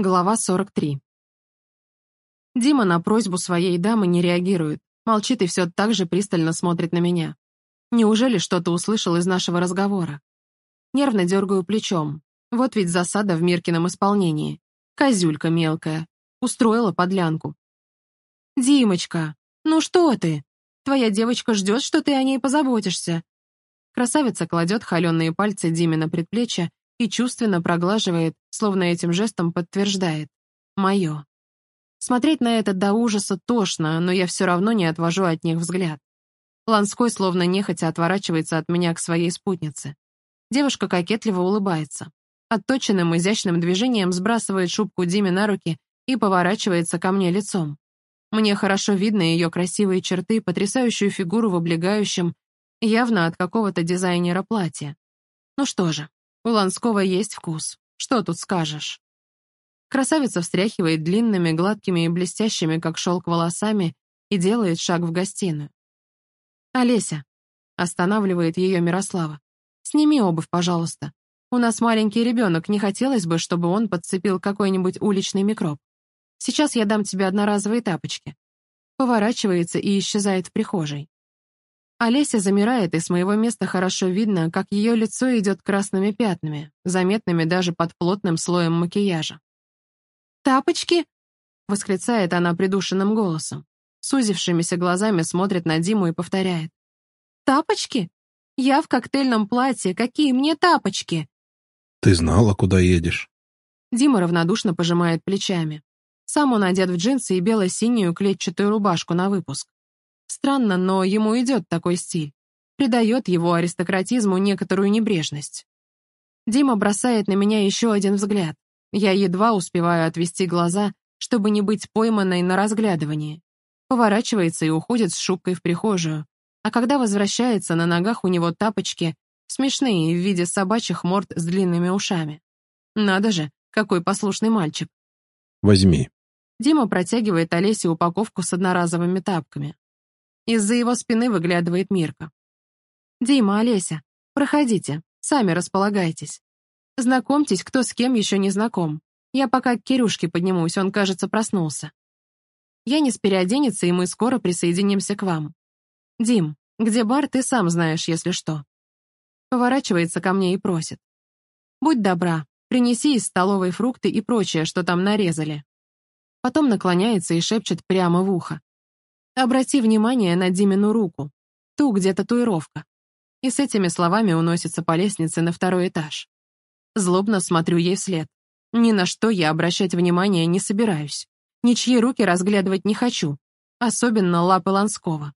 Глава 43. Дима на просьбу своей дамы не реагирует, молчит и все так же пристально смотрит на меня. Неужели что-то услышал из нашего разговора? Нервно дергаю плечом. Вот ведь засада в Миркином исполнении. Козюлька мелкая. Устроила подлянку. «Димочка, ну что ты? Твоя девочка ждет, что ты о ней позаботишься». Красавица кладет холеные пальцы Диме на предплечье и чувственно проглаживает, словно этим жестом подтверждает. Мое. Смотреть на это до ужаса тошно, но я все равно не отвожу от них взгляд. Ланской словно нехотя отворачивается от меня к своей спутнице. Девушка кокетливо улыбается. Отточенным изящным движением сбрасывает шубку Диме на руки и поворачивается ко мне лицом. Мне хорошо видно ее красивые черты, потрясающую фигуру в облегающем, явно от какого-то дизайнера платья. Ну что же, у Ланского есть вкус. Что тут скажешь? Красавица встряхивает длинными, гладкими и блестящими, как шелк, волосами и делает шаг в гостиную. «Олеся», — останавливает ее Мирослава, — «сними обувь, пожалуйста. У нас маленький ребенок, не хотелось бы, чтобы он подцепил какой-нибудь уличный микроб. Сейчас я дам тебе одноразовые тапочки». Поворачивается и исчезает в прихожей. Олеся замирает, и с моего места хорошо видно, как ее лицо идет красными пятнами, заметными даже под плотным слоем макияжа. «Тапочки?» — восклицает она придушенным голосом. Сузившимися глазами смотрит на Диму и повторяет. «Тапочки? Я в коктейльном платье, какие мне тапочки?» «Ты знала, куда едешь?» Дима равнодушно пожимает плечами. Сам он одет в джинсы и бело-синюю клетчатую рубашку на выпуск. Странно, но ему идет такой стиль. Придает его аристократизму некоторую небрежность. Дима бросает на меня еще один взгляд. Я едва успеваю отвести глаза, чтобы не быть пойманной на разглядывании. Поворачивается и уходит с шубкой в прихожую. А когда возвращается, на ногах у него тапочки, смешные в виде собачьих морд с длинными ушами. Надо же, какой послушный мальчик. Возьми. Дима протягивает Олесе упаковку с одноразовыми тапками. Из-за его спины выглядывает Мирка. «Дима, Олеся, проходите, сами располагайтесь. Знакомьтесь, кто с кем еще не знаком. Я пока к Кирюшке поднимусь, он, кажется, проснулся. Янис переоденется, и мы скоро присоединимся к вам. Дим, где бар, ты сам знаешь, если что». Поворачивается ко мне и просит. «Будь добра, принеси из столовой фрукты и прочее, что там нарезали». Потом наклоняется и шепчет прямо в ухо. Обрати внимание на Димину руку. Ту, где татуировка. И с этими словами уносится по лестнице на второй этаж. Злобно смотрю ей вслед. Ни на что я обращать внимание не собираюсь. Ничьи руки разглядывать не хочу. Особенно лапы Ланского.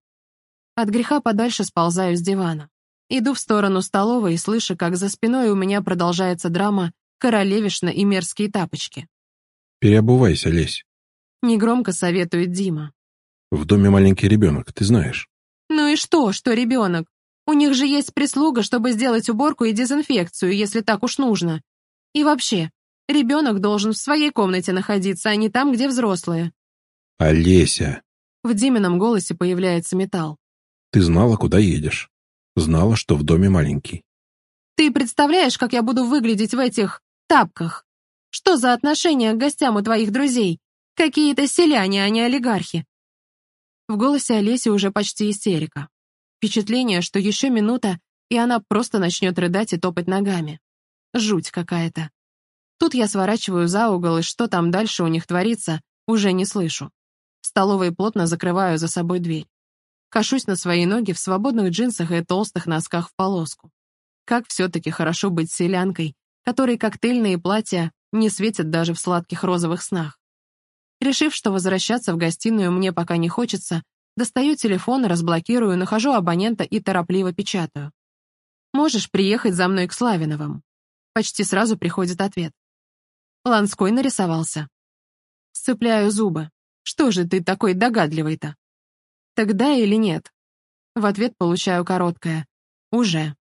От греха подальше сползаю с дивана. Иду в сторону столовой и слышу, как за спиной у меня продолжается драма «Королевишна и мерзкие тапочки». «Переобувайся, Лесь», — негромко советует Дима. В доме маленький ребенок, ты знаешь. Ну и что, что ребенок? У них же есть прислуга, чтобы сделать уборку и дезинфекцию, если так уж нужно. И вообще, ребенок должен в своей комнате находиться, а не там, где взрослые. Олеся. В Димином голосе появляется металл. Ты знала, куда едешь. Знала, что в доме маленький. Ты представляешь, как я буду выглядеть в этих тапках? Что за отношения к гостям у твоих друзей? Какие-то селяне, а не олигархи. В голосе Олеси уже почти истерика. Впечатление, что еще минута, и она просто начнет рыдать и топать ногами. Жуть какая-то. Тут я сворачиваю за угол, и что там дальше у них творится, уже не слышу. Столовой плотно закрываю за собой дверь. Кашусь на свои ноги в свободных джинсах и толстых носках в полоску. Как все-таки хорошо быть селянкой, которой коктейльные платья не светят даже в сладких розовых снах. Решив, что возвращаться в гостиную мне пока не хочется, достаю телефон, разблокирую, нахожу абонента и торопливо печатаю. «Можешь приехать за мной к Славиновым?» Почти сразу приходит ответ. Ланской нарисовался. Сцепляю зубы. «Что же ты такой догадливый-то?» «Тогда или нет?» В ответ получаю короткое. «Уже».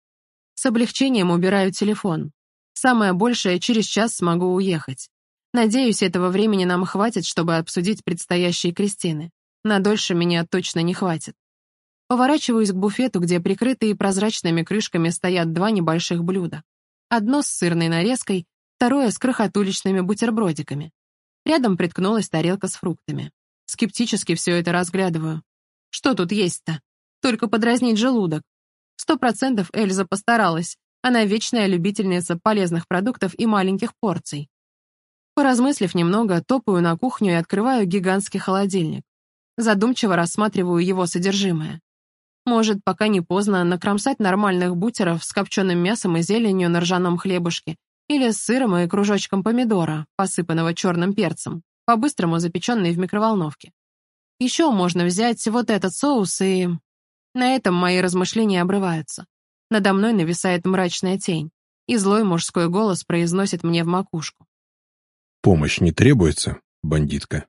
С облегчением убираю телефон. Самое большее, через час смогу уехать. Надеюсь, этого времени нам хватит, чтобы обсудить предстоящие крестины. На дольше меня точно не хватит. Поворачиваюсь к буфету, где прикрытые прозрачными крышками стоят два небольших блюда. Одно с сырной нарезкой, второе с крохотуличными бутербродиками. Рядом приткнулась тарелка с фруктами. Скептически все это разглядываю. Что тут есть-то? Только подразнить желудок. Сто процентов Эльза постаралась. Она вечная любительница полезных продуктов и маленьких порций. Поразмыслив немного, топаю на кухню и открываю гигантский холодильник. Задумчиво рассматриваю его содержимое. Может, пока не поздно, накромсать нормальных бутеров с копченым мясом и зеленью на ржаном хлебушке или с сыром и кружочком помидора, посыпанного черным перцем, по-быстрому запеченный в микроволновке. Еще можно взять вот этот соус и... На этом мои размышления обрываются. Надо мной нависает мрачная тень, и злой мужской голос произносит мне в макушку. «Помощь не требуется, бандитка?»